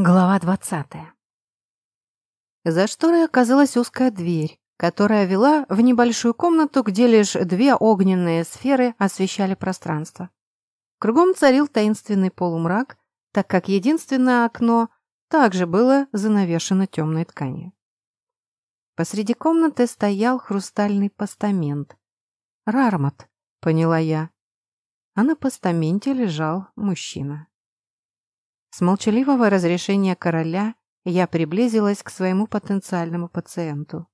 Глава двадцатая. За шторой оказалась узкая дверь, которая вела в небольшую комнату, где лишь две огненные сферы освещали пространство. Кругом царил таинственный полумрак, так как единственное окно также было занавешено темной тканью. Посреди комнаты стоял хрустальный постамент. «Рармат», — поняла я. А на постаменте лежал мужчина. С молчаливого разрешения короля я приблизилась к своему потенциальному пациенту.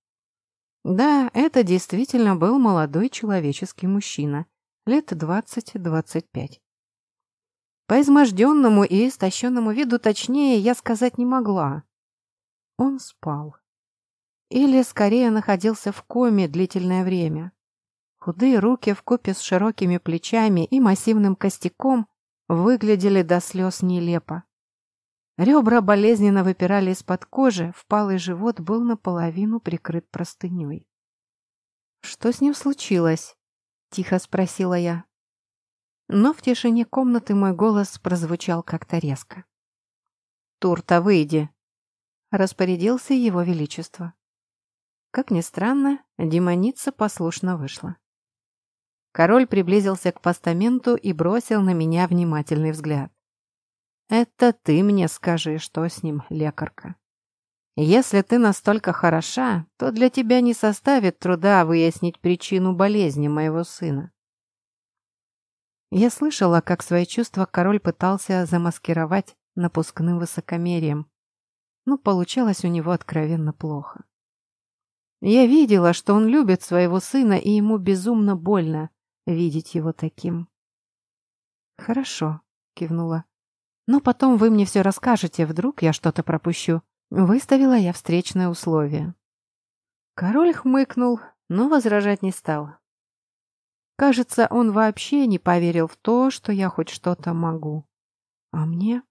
Да, это действительно был молодой человеческий мужчина, лет 20-25. По изможденному и истощенному виду точнее я сказать не могла. Он спал. Или, скорее, находился в коме длительное время. Худые руки в купе с широкими плечами и массивным костяком выглядели до слез нелепо. Ребра болезненно выпирали из-под кожи, впалый живот был наполовину прикрыт простыней. «Что с ним случилось?» — тихо спросила я. Но в тишине комнаты мой голос прозвучал как-то резко. «Турта, выйди!» — распорядился его величество. Как ни странно, демоница послушно вышла. Король приблизился к постаменту и бросил на меня внимательный взгляд. «Это ты мне скажи, что с ним, лекарка. Если ты настолько хороша, то для тебя не составит труда выяснить причину болезни моего сына». Я слышала, как свои чувства король пытался замаскировать напускным высокомерием, но получалось у него откровенно плохо. Я видела, что он любит своего сына, и ему безумно больно, видеть его таким. «Хорошо», — кивнула. «Но потом вы мне все расскажете, вдруг я что-то пропущу». Выставила я встречное условие. Король хмыкнул, но возражать не стал. Кажется, он вообще не поверил в то, что я хоть что-то могу. А мне?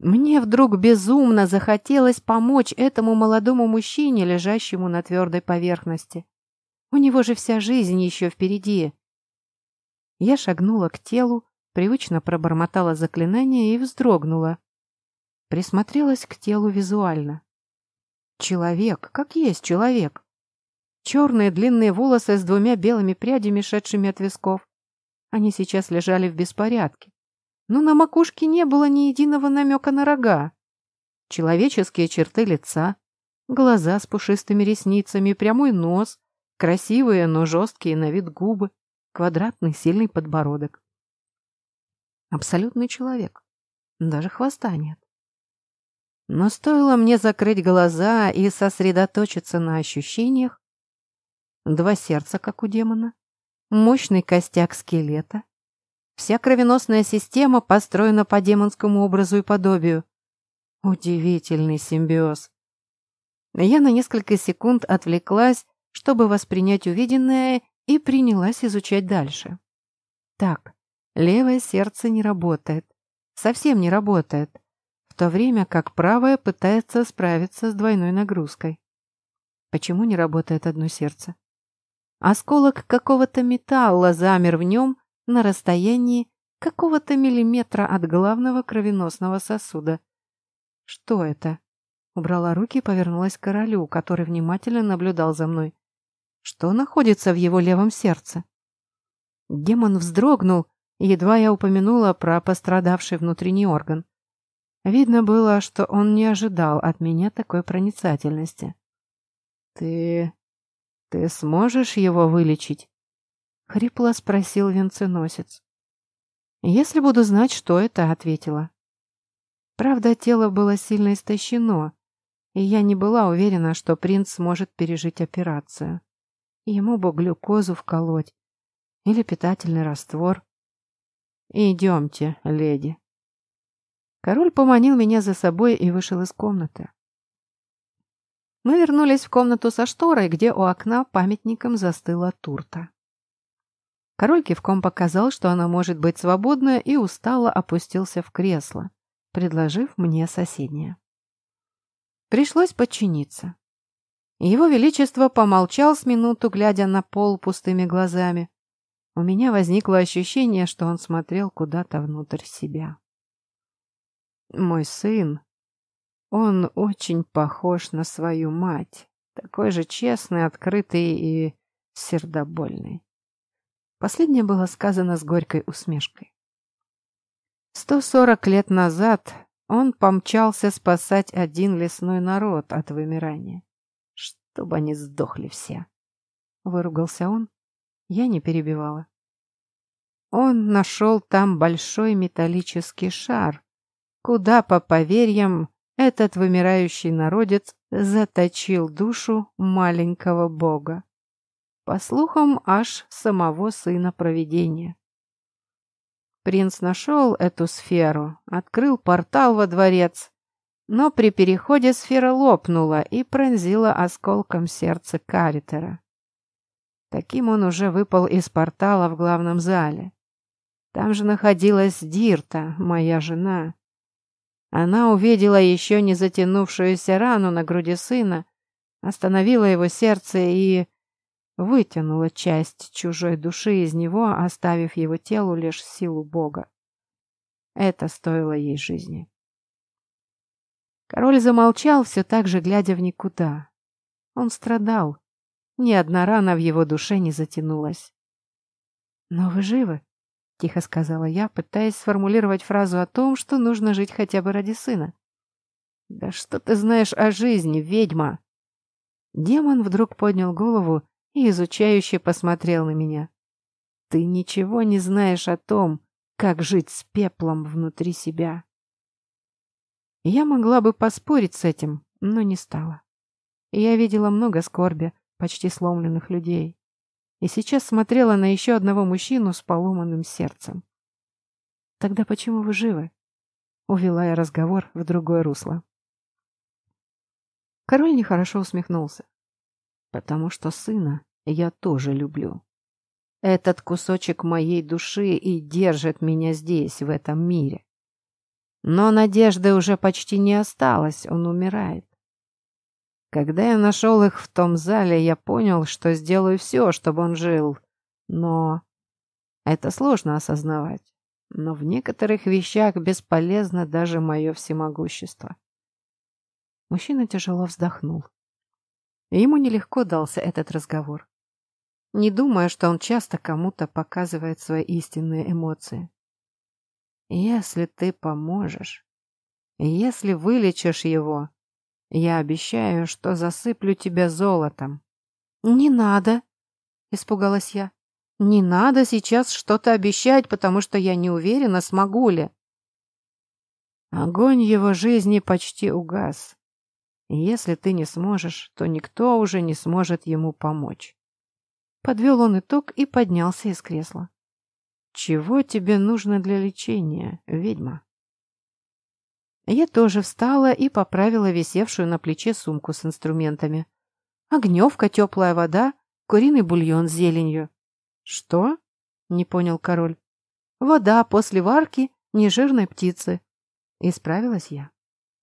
Мне вдруг безумно захотелось помочь этому молодому мужчине, лежащему на твердой поверхности. У него же вся жизнь еще впереди. Я шагнула к телу, привычно пробормотала заклинание и вздрогнула. Присмотрелась к телу визуально. Человек, как есть человек. Черные длинные волосы с двумя белыми прядями, шедшими от висков. Они сейчас лежали в беспорядке. Но на макушке не было ни единого намека на рога. Человеческие черты лица, глаза с пушистыми ресницами, прямой нос, красивые, но жесткие на вид губы, квадратный сильный подбородок. Абсолютный человек. Даже хвоста нет. Но стоило мне закрыть глаза и сосредоточиться на ощущениях, два сердца, как у демона, мощный костяк скелета, вся кровеносная система построена по демонскому образу и подобию. Удивительный симбиоз. Я на несколько секунд отвлеклась, чтобы воспринять увиденное и принялась изучать дальше. Так, левое сердце не работает. Совсем не работает. В то время как правое пытается справиться с двойной нагрузкой. Почему не работает одно сердце? Осколок какого-то металла замер в нем на расстоянии какого-то миллиметра от главного кровеносного сосуда. Что это? Убрала руки и повернулась к королю, который внимательно наблюдал за мной. Что находится в его левом сердце? Демон вздрогнул, едва я упомянула про пострадавший внутренний орган. Видно было, что он не ожидал от меня такой проницательности. «Ты... ты сможешь его вылечить?» — хрипло спросил венценосец. «Если буду знать, что это», — ответила. Правда, тело было сильно истощено, и я не была уверена, что принц сможет пережить операцию. Ему бы глюкозу вколоть. Или питательный раствор. «Идемте, леди». Король поманил меня за собой и вышел из комнаты. Мы вернулись в комнату со шторой, где у окна памятником застыла турта. Король кивком показал, что она может быть свободна, и устало опустился в кресло, предложив мне соседнее. Пришлось подчиниться. Его Величество помолчал с минуту, глядя на пол пустыми глазами. У меня возникло ощущение, что он смотрел куда-то внутрь себя. «Мой сын», Он очень похож на свою мать, такой же честный, открытый и сердобольный. Последнее было сказано с горькой усмешкой. Сто сорок лет назад он помчался спасать один лесной народ от вымирания, чтобы они сдохли все. Выругался он, я не перебивала. Он нашел там большой металлический шар, куда, по поверьям, этот вымирающий народец заточил душу маленького бога. По слухам, аж самого сына провидения. Принц нашел эту сферу, открыл портал во дворец, но при переходе сфера лопнула и пронзила осколком сердце Каритера. Таким он уже выпал из портала в главном зале. Там же находилась Дирта, моя жена. Она увидела еще не затянувшуюся рану на груди сына, остановила его сердце и вытянула часть чужой души из него, оставив его телу лишь силу Бога. Это стоило ей жизни. Король замолчал, все так же глядя в никуда. Он страдал. Ни одна рана в его душе не затянулась. «Но вы живы?» — тихо сказала я, пытаясь сформулировать фразу о том, что нужно жить хотя бы ради сына. «Да что ты знаешь о жизни, ведьма?» Демон вдруг поднял голову и изучающе посмотрел на меня. «Ты ничего не знаешь о том, как жить с пеплом внутри себя». Я могла бы поспорить с этим, но не стала. Я видела много скорби, почти сломленных людей и сейчас смотрела на еще одного мужчину с поломанным сердцем. «Тогда почему вы живы?» Увела я разговор в другое русло. Король нехорошо усмехнулся. «Потому что сына я тоже люблю. Этот кусочек моей души и держит меня здесь, в этом мире. Но надежды уже почти не осталось, он умирает. Когда я нашел их в том зале, я понял, что сделаю все, чтобы он жил. Но это сложно осознавать. Но в некоторых вещах бесполезно даже мое всемогущество. Мужчина тяжело вздохнул. Ему нелегко дался этот разговор. Не думая, что он часто кому-то показывает свои истинные эмоции. Если ты поможешь, если вылечишь его, я обещаю, что засыплю тебя золотом. Не надо, испугалась я. Не надо сейчас что-то обещать, потому что я не уверена, смогу ли. Огонь его жизни почти угас. если ты не сможешь, то никто уже не сможет ему помочь. Подвел он итог и поднялся из кресла. Чего тебе нужно для лечения, ведьма? Я тоже встала и поправила висевшую на плече сумку с инструментами. Огневка, теплая вода, куриный бульон с зеленью. «Что?» — не понял король. «Вода после варки нежирной птицы». Исправилась я.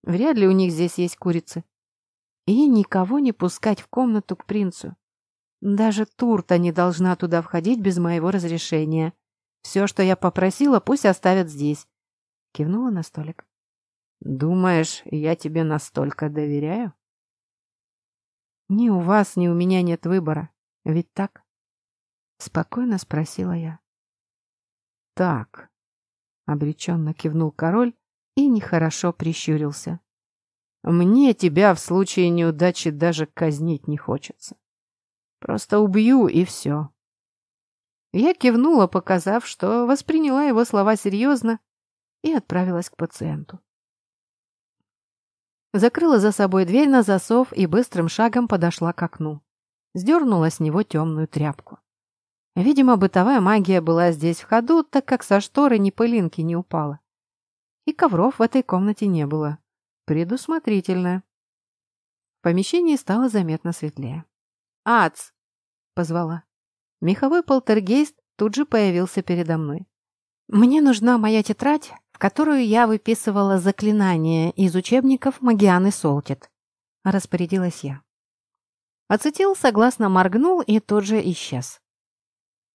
Вряд ли у них здесь есть курицы. И никого не пускать в комнату к принцу. Даже Турта не должна туда входить без моего разрешения. Все, что я попросила, пусть оставят здесь. Кивнула на столик. Думаешь, я тебе настолько доверяю? Ни у вас, ни у меня нет выбора. Ведь так? Спокойно спросила я. Так. Обреченно кивнул король и нехорошо прищурился. Мне тебя в случае неудачи даже казнить не хочется. Просто убью и все. Я кивнула, показав, что восприняла его слова серьезно, и отправилась к пациенту. Закрыла за собой дверь на засов и быстрым шагом подошла к окну. Сдернула с него темную тряпку. Видимо, бытовая магия была здесь в ходу, так как со шторы ни пылинки не упала. И ковров в этой комнате не было. Предусмотрительно. В помещении стало заметно светлее. «Ац!» — позвала. Меховой полтергейст тут же появился передо мной. «Мне нужна моя тетрадь в которую я выписывала заклинания из учебников Магианы Солтит. Распорядилась я. Ацетил согласно моргнул и тут же исчез.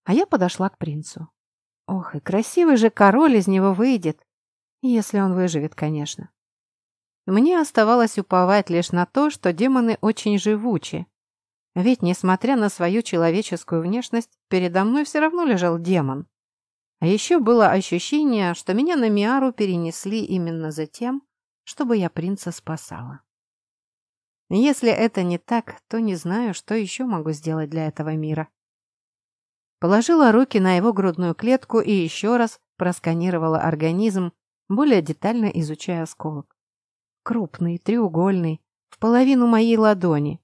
А я подошла к принцу. Ох, и красивый же король из него выйдет. Если он выживет, конечно. Мне оставалось уповать лишь на то, что демоны очень живучи. Ведь, несмотря на свою человеческую внешность, передо мной все равно лежал демон. А еще было ощущение, что меня на Миару перенесли именно за тем, чтобы я принца спасала. Если это не так, то не знаю, что еще могу сделать для этого мира. Положила руки на его грудную клетку и еще раз просканировала организм, более детально изучая осколок. Крупный, треугольный, в половину моей ладони.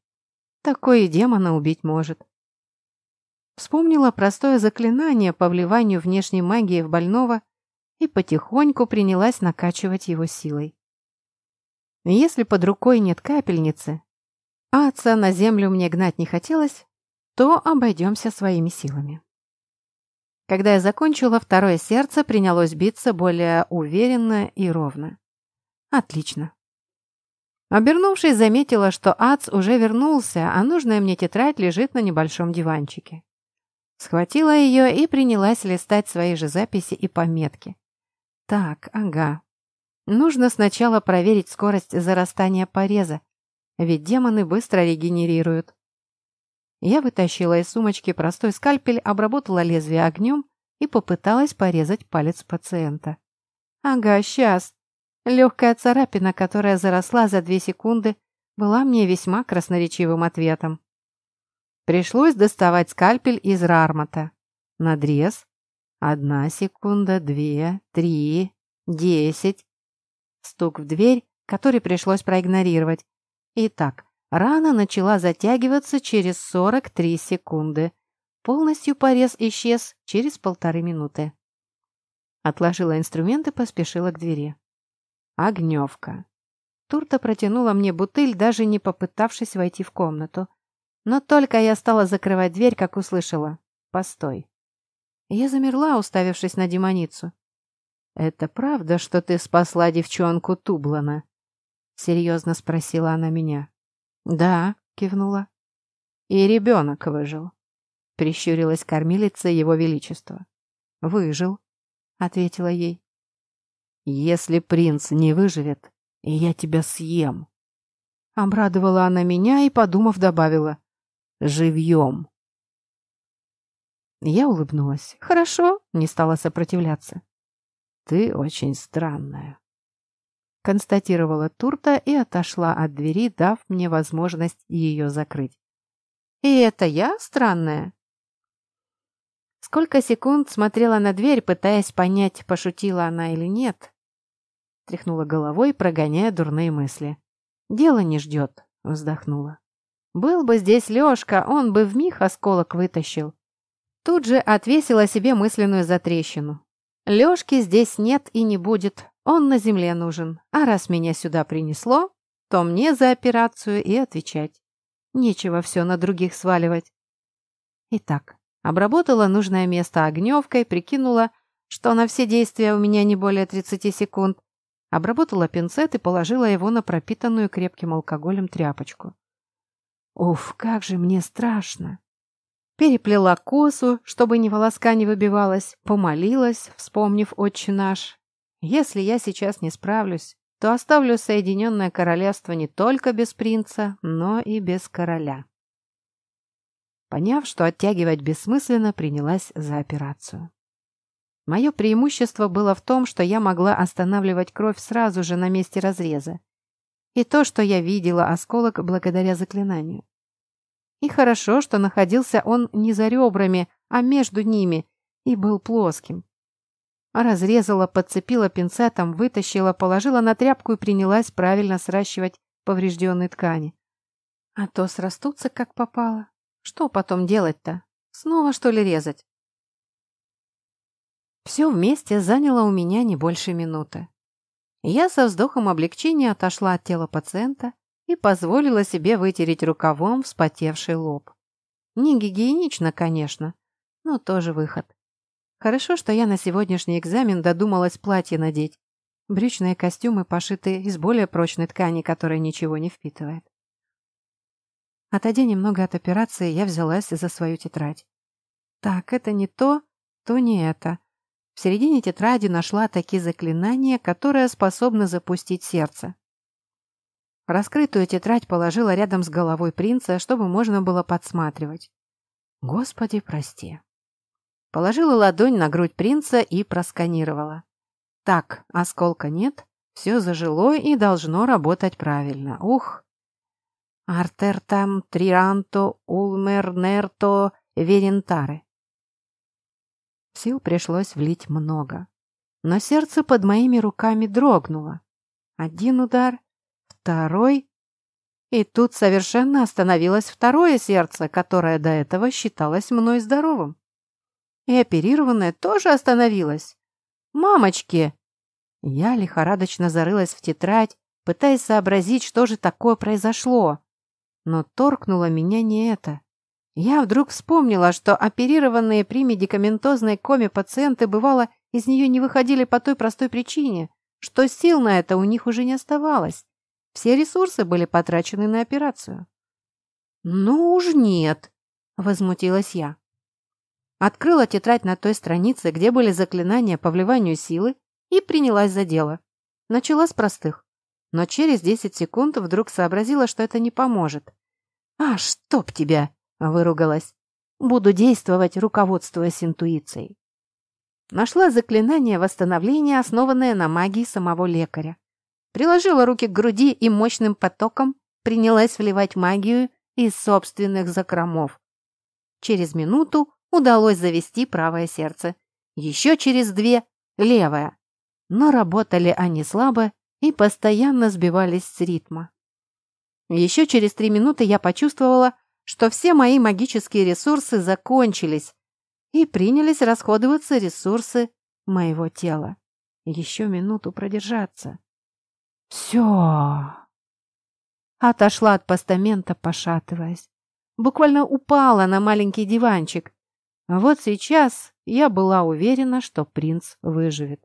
Такое и демона убить может. Вспомнила простое заклинание по вливанию внешней магии в больного и потихоньку принялась накачивать его силой. Если под рукой нет капельницы, а отца на землю мне гнать не хотелось, то обойдемся своими силами. Когда я закончила, второе сердце принялось биться более уверенно и ровно. Отлично. Обернувшись, заметила, что Ац уже вернулся, а нужная мне тетрадь лежит на небольшом диванчике. Схватила ее и принялась листать свои же записи и пометки. Так, ага. Нужно сначала проверить скорость зарастания пореза, ведь демоны быстро регенерируют. Я вытащила из сумочки простой скальпель, обработала лезвие огнем и попыталась порезать палец пациента. Ага, сейчас. Легкая царапина, которая заросла за две секунды, была мне весьма красноречивым ответом. Пришлось доставать скальпель из рармата. Надрез. Одна секунда, две, три, десять. Стук в дверь, который пришлось проигнорировать. Итак, рана начала затягиваться через 43 секунды. Полностью порез исчез через полторы минуты. Отложила инструмент и поспешила к двери. Огневка. Турта протянула мне бутыль, даже не попытавшись войти в комнату. Но только я стала закрывать дверь, как услышала. «Постой». Я замерла, уставившись на демоницу. «Это правда, что ты спасла девчонку Тублана?» Серьезно спросила она меня. «Да», — кивнула. «И ребенок выжил», — прищурилась кормилица его величества. «Выжил», — ответила ей. «Если принц не выживет, я тебя съем», — обрадовала она меня и, подумав, добавила. «Живьем». Я улыбнулась. «Хорошо», — не стала сопротивляться. «Ты очень странная», — констатировала Турта и отошла от двери, дав мне возможность ее закрыть. «И это я странная?» Сколько секунд смотрела на дверь, пытаясь понять, пошутила она или нет. Тряхнула головой, прогоняя дурные мысли. «Дело не ждет», — вздохнула. «Был бы здесь Лешка, он бы вмиг осколок вытащил». Тут же отвесила себе мысленную затрещину. Лёшки здесь нет и не будет, он на земле нужен, а раз меня сюда принесло, то мне за операцию и отвечать. Нечего все на других сваливать. Итак, обработала нужное место огневкой, прикинула, что на все действия у меня не более 30 секунд, обработала пинцет и положила его на пропитанную крепким алкоголем тряпочку. Уф, как же мне страшно! Переплела косу, чтобы ни волоска не выбивалась, помолилась, вспомнив «Отче наш». Если я сейчас не справлюсь, то оставлю Соединенное Королевство не только без принца, но и без короля. Поняв, что оттягивать бессмысленно, принялась за операцию. Мое преимущество было в том, что я могла останавливать кровь сразу же на месте разреза. И то, что я видела осколок благодаря заклинанию. И хорошо, что находился он не за ребрами, а между ними, и был плоским. Разрезала, подцепила пинцетом, вытащила, положила на тряпку и принялась правильно сращивать поврежденные ткани. А то срастутся, как попало. Что потом делать-то? Снова, что ли, резать? Все вместе заняло у меня не больше минуты. Я со вздохом облегчения отошла от тела пациента и позволила себе вытереть рукавом вспотевший лоб. Не гигиенично, конечно, но тоже выход. Хорошо, что я на сегодняшний экзамен додумалась платье надеть. Брючные костюмы пошиты из более прочной ткани, которая ничего не впитывает. Отойдя немного от операции, я взялась за свою тетрадь. Так, это не то, то не это. В середине тетради нашла такие заклинания, которые способны запустить сердце. Раскрытую тетрадь положила рядом с головой принца, чтобы можно было подсматривать. Господи, прости. Положила ладонь на грудь принца и просканировала. Так, осколка нет, все зажило и должно работать правильно. Ух! Артертам трианто улмернерто верентаре. Сил пришлось влить много. Но сердце под моими руками дрогнуло. Один удар, второй. И тут совершенно остановилось второе сердце, которое до этого считалось мной здоровым. И оперированное тоже остановилось. «Мамочки!» Я лихорадочно зарылась в тетрадь, пытаясь сообразить, что же такое произошло. Но торкнуло меня не это. Я вдруг вспомнила, что оперированные при медикаментозной коме пациенты, бывало, из нее не выходили по той простой причине, что сил на это у них уже не оставалось. Все ресурсы были потрачены на операцию. «Ну уж нет», — возмутилась я. Открыла тетрадь на той странице, где были заклинания по вливанию силы, и принялась за дело. Начала с простых, но через 10 секунд вдруг сообразила, что это не поможет. «А, чтоб тебя!» Выругалась. Буду действовать, руководствуясь интуицией. Нашла заклинание восстановления, основанное на магии самого лекаря. Приложила руки к груди и мощным потоком принялась вливать магию из собственных закромов. Через минуту удалось завести правое сердце. Еще через две — левое. Но работали они слабо и постоянно сбивались с ритма. Еще через три минуты я почувствовала, что все мои магические ресурсы закончились, и принялись расходоваться ресурсы моего тела. Еще минуту продержаться. Все. Отошла от постамента, пошатываясь. Буквально упала на маленький диванчик. Вот сейчас я была уверена, что принц выживет.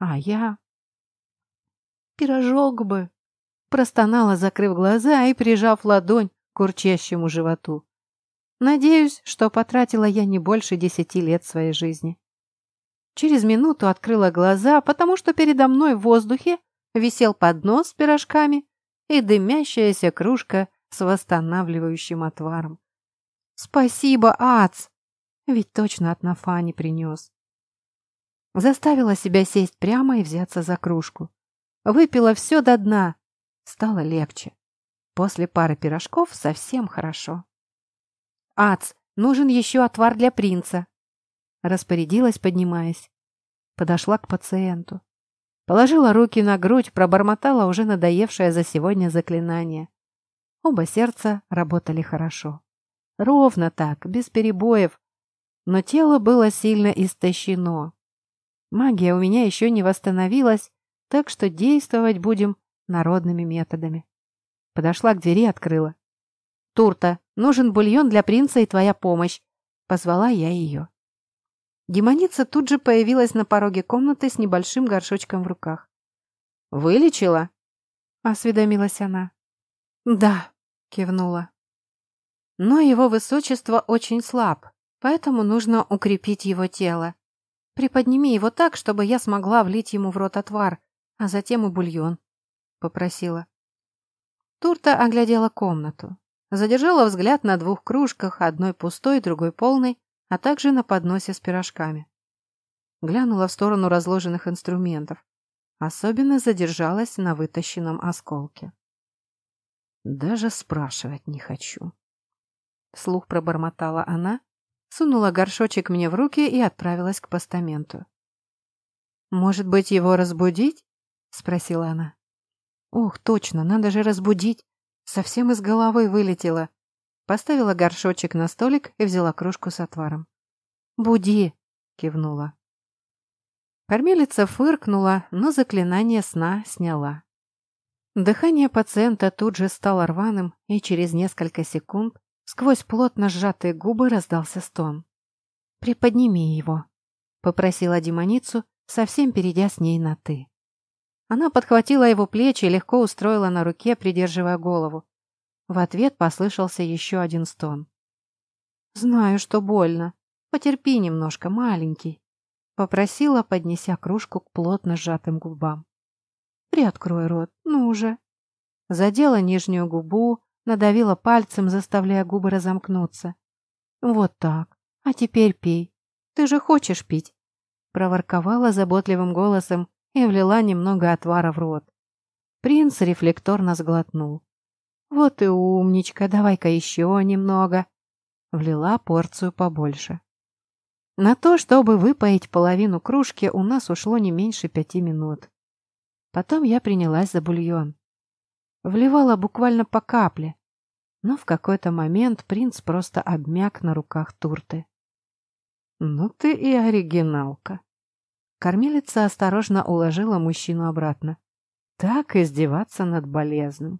А я... Пирожок бы. Простонала, закрыв глаза и прижав ладонь курчащему животу. Надеюсь, что потратила я не больше десяти лет своей жизни. Через минуту открыла глаза, потому что передо мной в воздухе висел поднос с пирожками и дымящаяся кружка с восстанавливающим отваром. «Спасибо, Ац!» Ведь точно от Нафани принес. Заставила себя сесть прямо и взяться за кружку. Выпила все до дна. Стало легче. После пары пирожков совсем хорошо. «Ац, нужен еще отвар для принца!» Распорядилась, поднимаясь. Подошла к пациенту. Положила руки на грудь, пробормотала уже надоевшее за сегодня заклинание. Оба сердца работали хорошо. Ровно так, без перебоев. Но тело было сильно истощено. Магия у меня еще не восстановилась, так что действовать будем народными методами. Подошла к двери и открыла. «Турта, нужен бульон для принца и твоя помощь!» Позвала я ее. Демоница тут же появилась на пороге комнаты с небольшим горшочком в руках. «Вылечила?» — осведомилась она. «Да», — кивнула. «Но его высочество очень слаб, поэтому нужно укрепить его тело. Приподними его так, чтобы я смогла влить ему в рот отвар, а затем и бульон», — попросила. Турта оглядела комнату. Задержала взгляд на двух кружках, одной пустой, другой полной, а также на подносе с пирожками. Глянула в сторону разложенных инструментов. Особенно задержалась на вытащенном осколке. «Даже спрашивать не хочу». Слух пробормотала она, сунула горшочек мне в руки и отправилась к постаменту. «Может быть, его разбудить?» — спросила она. Ох, точно, надо же разбудить. Совсем из головы вылетело. Поставила горшочек на столик и взяла кружку с отваром. «Буди!» — кивнула. Кормилица фыркнула, но заклинание сна сняла. Дыхание пациента тут же стало рваным, и через несколько секунд сквозь плотно сжатые губы раздался стон. «Приподними его», — попросила демоницу, совсем перейдя с ней на «ты». Она подхватила его плечи и легко устроила на руке, придерживая голову. В ответ послышался еще один стон. «Знаю, что больно. Потерпи немножко, маленький», — попросила, поднеся кружку к плотно сжатым губам. «Приоткрой рот, ну уже». Задела нижнюю губу, надавила пальцем, заставляя губы разомкнуться. «Вот так. А теперь пей. Ты же хочешь пить?» Проворковала заботливым голосом и влила немного отвара в рот. Принц рефлекторно сглотнул. «Вот и умничка, давай-ка еще немного». Влила порцию побольше. На то, чтобы выпоить половину кружки, у нас ушло не меньше пяти минут. Потом я принялась за бульон. Вливала буквально по капле, но в какой-то момент принц просто обмяк на руках турты. «Ну ты и оригиналка!» Кормилица осторожно уложила мужчину обратно. Так издеваться над болезным.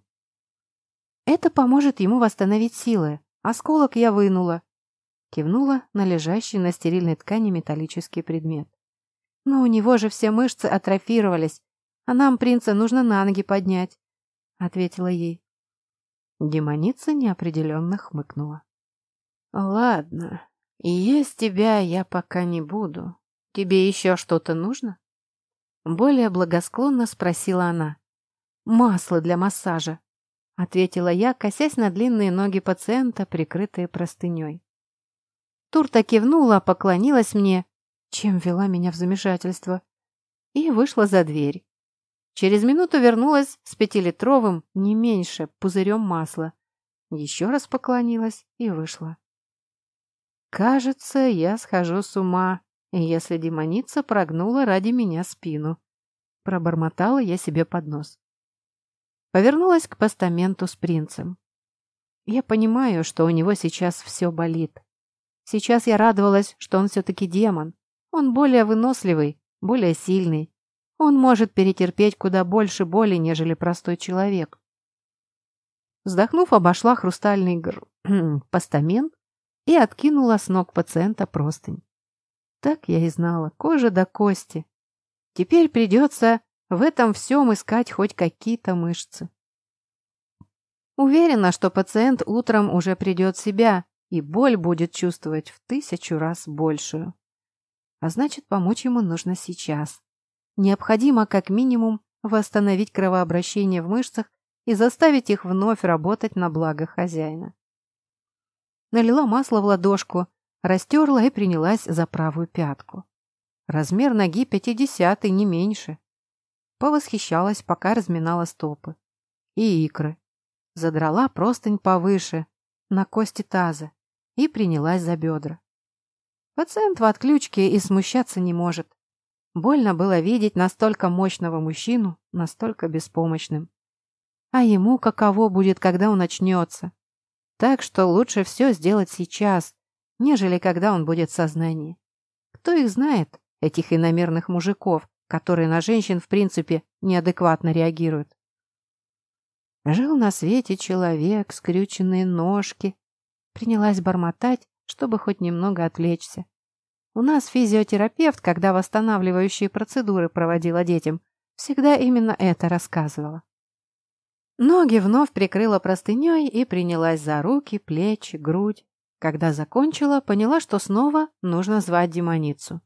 Это поможет ему восстановить силы. Осколок я вынула. Кивнула на лежащий на стерильной ткани металлический предмет. Но у него же все мышцы атрофировались, а нам принца нужно на ноги поднять, — ответила ей. Демоница неопределенно хмыкнула. «Ладно, есть тебя я пока не буду. Тебе еще что-то нужно?» Более благосклонно спросила она. «Масло для массажа», — ответила я, косясь на длинные ноги пациента, прикрытые простыней. Турта кивнула, поклонилась мне, чем вела меня в замешательство, и вышла за дверь. Через минуту вернулась с пятилитровым, не меньше, пузырем масла. Еще раз поклонилась и вышла. Кажется, я схожу с ума, если демоница прогнула ради меня спину. Пробормотала я себе под нос. Повернулась к постаменту с принцем. Я понимаю, что у него сейчас все болит. Сейчас я радовалась, что он все-таки демон. Он более выносливый, более сильный. Он может перетерпеть куда больше боли, нежели простой человек. Вздохнув, обошла хрустальный гр... постамент и откинула с ног пациента простынь. Так я и знала, кожа до кости. Теперь придется в этом всем искать хоть какие-то мышцы. Уверена, что пациент утром уже придет в себя, и боль будет чувствовать в тысячу раз большую. А значит, помочь ему нужно сейчас. Необходимо как минимум восстановить кровообращение в мышцах и заставить их вновь работать на благо хозяина. Налила масло в ладошку, Растерла и принялась за правую пятку. Размер ноги пятидесятый, не меньше. Повосхищалась, пока разминала стопы. И икры. Задрала простынь повыше, на кости таза, и принялась за бедра. Пациент в отключке и смущаться не может. Больно было видеть настолько мощного мужчину, настолько беспомощным. А ему каково будет, когда он очнется? Так что лучше все сделать сейчас, нежели когда он будет в сознании. Кто их знает, этих иномерных мужиков, которые на женщин в принципе неадекватно реагируют? Жил на свете человек, скрюченные ножки. Принялась бормотать, чтобы хоть немного отвлечься. У нас физиотерапевт, когда восстанавливающие процедуры проводила детям, всегда именно это рассказывала. Ноги вновь прикрыла простыней и принялась за руки, плечи, грудь. Когда закончила, поняла, что снова нужно звать демоницу.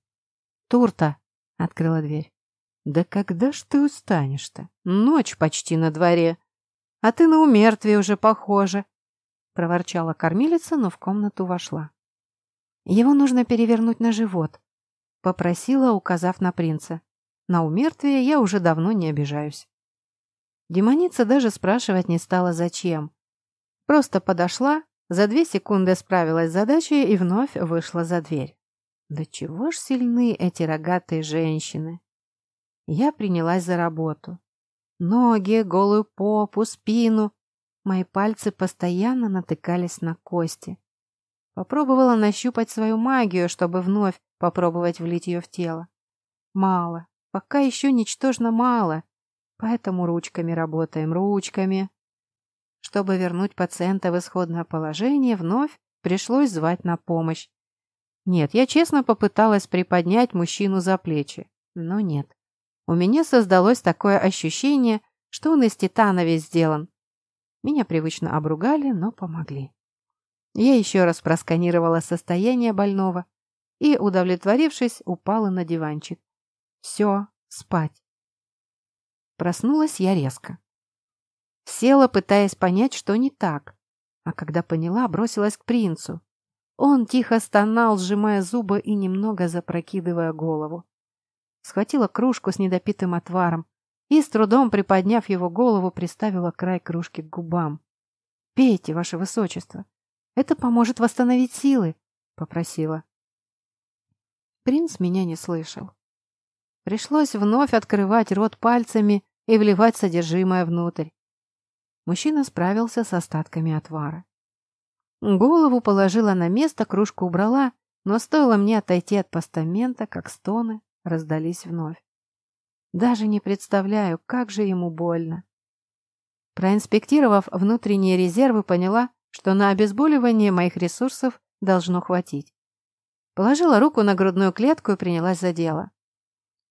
«Турта!» — открыла дверь. «Да когда ж ты устанешь-то? Ночь почти на дворе. А ты на умертвие уже похожа!» Проворчала кормилица, но в комнату вошла. «Его нужно перевернуть на живот», — попросила, указав на принца. «На умертвие я уже давно не обижаюсь». Демоница даже спрашивать не стала, зачем. Просто подошла, за две секунды справилась с задачей и вновь вышла за дверь. Да чего ж сильны эти рогатые женщины. Я принялась за работу. Ноги, голую попу, спину. Мои пальцы постоянно натыкались на кости. Попробовала нащупать свою магию, чтобы вновь попробовать влить ее в тело. Мало. Пока еще ничтожно мало. Поэтому ручками работаем, ручками. Чтобы вернуть пациента в исходное положение, вновь пришлось звать на помощь. Нет, я честно попыталась приподнять мужчину за плечи, но нет. У меня создалось такое ощущение, что он из титана весь сделан. Меня привычно обругали, но помогли. Я еще раз просканировала состояние больного и, удовлетворившись, упала на диванчик. Все, спать. Проснулась я резко. Села, пытаясь понять, что не так. А когда поняла, бросилась к принцу. Он тихо стонал, сжимая зубы и немного запрокидывая голову. Схватила кружку с недопитым отваром и, с трудом приподняв его голову, приставила край кружки к губам. «Пейте, ваше высочество. Это поможет восстановить силы», — попросила. Принц меня не слышал. Пришлось вновь открывать рот пальцами и вливать содержимое внутрь. Мужчина справился с остатками отвара. Голову положила на место, кружку убрала, но стоило мне отойти от постамента, как стоны раздались вновь. Даже не представляю, как же ему больно. Проинспектировав внутренние резервы, поняла, что на обезболивание моих ресурсов должно хватить. Положила руку на грудную клетку и принялась за дело.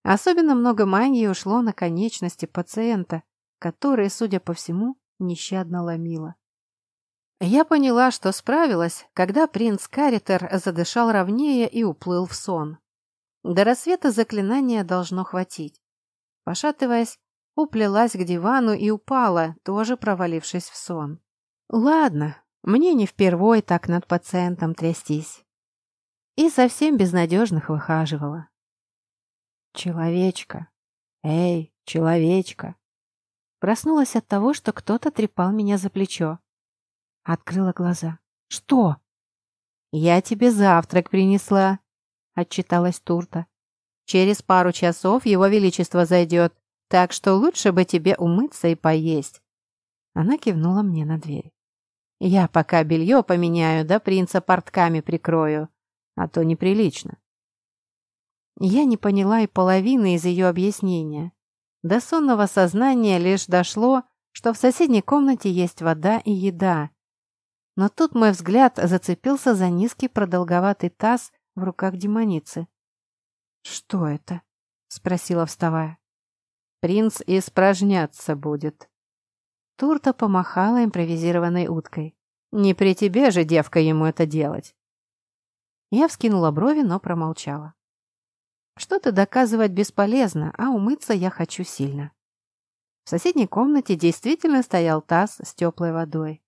Особенно много магии ушло на конечности пациента, которые, судя по всему, нещадно ломило. Я поняла, что справилась, когда принц Каритер задышал ровнее и уплыл в сон. До рассвета заклинания должно хватить. Пошатываясь, уплелась к дивану и упала, тоже провалившись в сон. Ладно, мне не впервой так над пациентом трястись. И совсем безнадежных выхаживала. Человечка. Эй, человечка. Проснулась от того, что кто-то трепал меня за плечо. Открыла глаза. Что? Я тебе завтрак принесла, отчиталась Турта. Через пару часов его величество зайдет, так что лучше бы тебе умыться и поесть. Она кивнула мне на дверь. Я пока белье поменяю, да принца портками прикрою, а то неприлично. Я не поняла и половины из ее объяснения. До сонного сознания лишь дошло, что в соседней комнате есть вода и еда. Но тут мой взгляд зацепился за низкий продолговатый таз в руках демоницы. «Что это?» — спросила, вставая. «Принц испражняться будет». Турта помахала импровизированной уткой. «Не при тебе же, девка, ему это делать!» Я вскинула брови, но промолчала. Что-то доказывать бесполезно, а умыться я хочу сильно. В соседней комнате действительно стоял таз с теплой водой.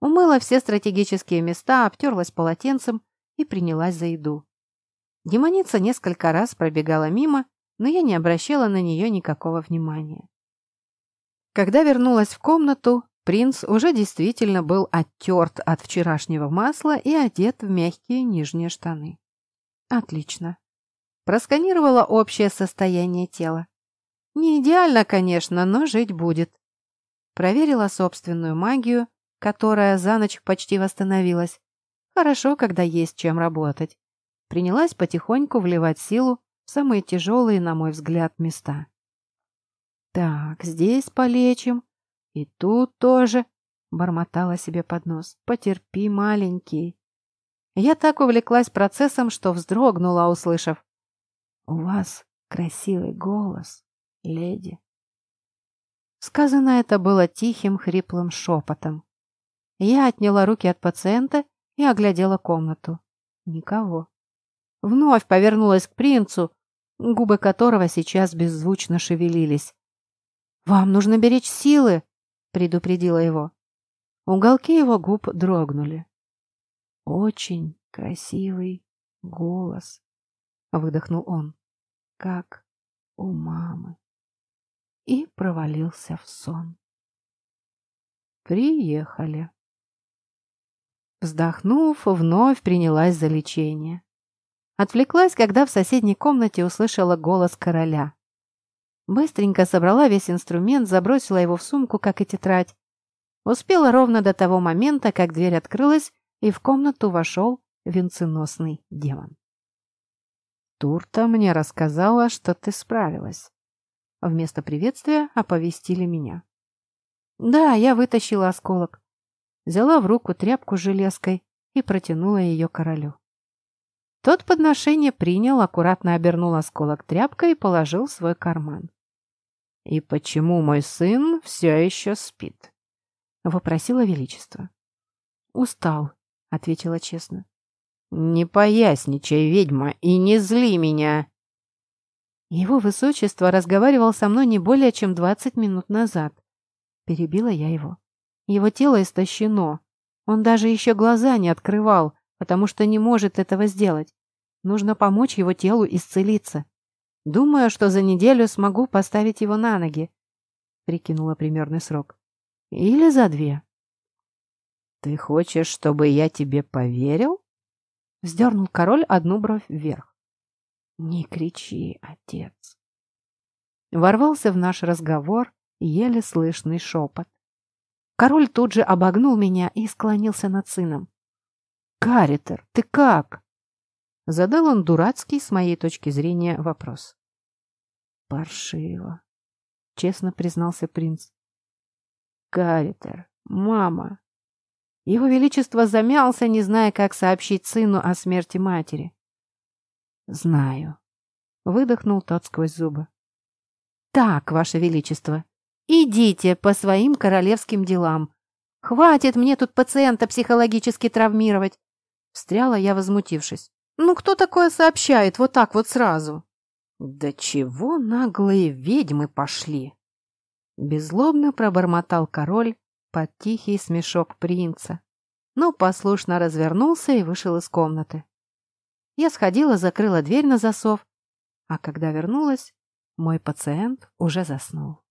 Умыла все стратегические места, обтерлась полотенцем и принялась за еду. Демоница несколько раз пробегала мимо, но я не обращала на нее никакого внимания. Когда вернулась в комнату, принц уже действительно был оттерт от вчерашнего масла и одет в мягкие нижние штаны. Отлично. Просканировала общее состояние тела. Не идеально, конечно, но жить будет. Проверила собственную магию, которая за ночь почти восстановилась. Хорошо, когда есть чем работать. Принялась потихоньку вливать силу в самые тяжелые, на мой взгляд, места. Так, здесь полечим. И тут тоже. Бормотала себе под нос. Потерпи, маленький. Я так увлеклась процессом, что вздрогнула, услышав. «У вас красивый голос, леди». Сказано это было тихим, хриплым шепотом. Я отняла руки от пациента и оглядела комнату. Никого. Вновь повернулась к принцу, губы которого сейчас беззвучно шевелились. «Вам нужно беречь силы!» — предупредила его. Уголки его губ дрогнули. «Очень красивый голос», выдохнул он, как у мамы, и провалился в сон. Приехали. Вздохнув, вновь принялась за лечение. Отвлеклась, когда в соседней комнате услышала голос короля. Быстренько собрала весь инструмент, забросила его в сумку, как и тетрадь. Успела ровно до того момента, как дверь открылась, и в комнату вошел венценосный демон. Турта мне рассказала, что ты справилась. Вместо приветствия оповестили меня. Да, я вытащила осколок. Взяла в руку тряпку с железкой и протянула ее королю. Тот подношение принял, аккуратно обернул осколок тряпкой и положил в свой карман. «И почему мой сын все еще спит?» — вопросила Величество. «Устал», — ответила честно. «Не поясничай, ведьма, и не зли меня!» Его высочество разговаривал со мной не более чем двадцать минут назад. Перебила я его. Его тело истощено. Он даже еще глаза не открывал, потому что не может этого сделать. Нужно помочь его телу исцелиться. Думаю, что за неделю смогу поставить его на ноги. Прикинула примерный срок. Или за две. «Ты хочешь, чтобы я тебе поверил?» Вздернул король одну бровь вверх. «Не кричи, отец!» Ворвался в наш разговор еле слышный шепот. Король тут же обогнул меня и склонился над сыном. «Каритер, ты как?» Задал он дурацкий, с моей точки зрения, вопрос. «Паршиво», — честно признался принц. «Каритер, мама!» Его Величество замялся, не зная, как сообщить сыну о смерти матери. «Знаю», — выдохнул тот сквозь зубы. «Так, Ваше Величество, идите по своим королевским делам. Хватит мне тут пациента психологически травмировать!» Встряла я, возмутившись. «Ну кто такое сообщает вот так вот сразу?» «Да чего наглые ведьмы пошли!» Беззлобно пробормотал король под тихий смешок принца, но послушно развернулся и вышел из комнаты. Я сходила, закрыла дверь на засов, а когда вернулась, мой пациент уже заснул.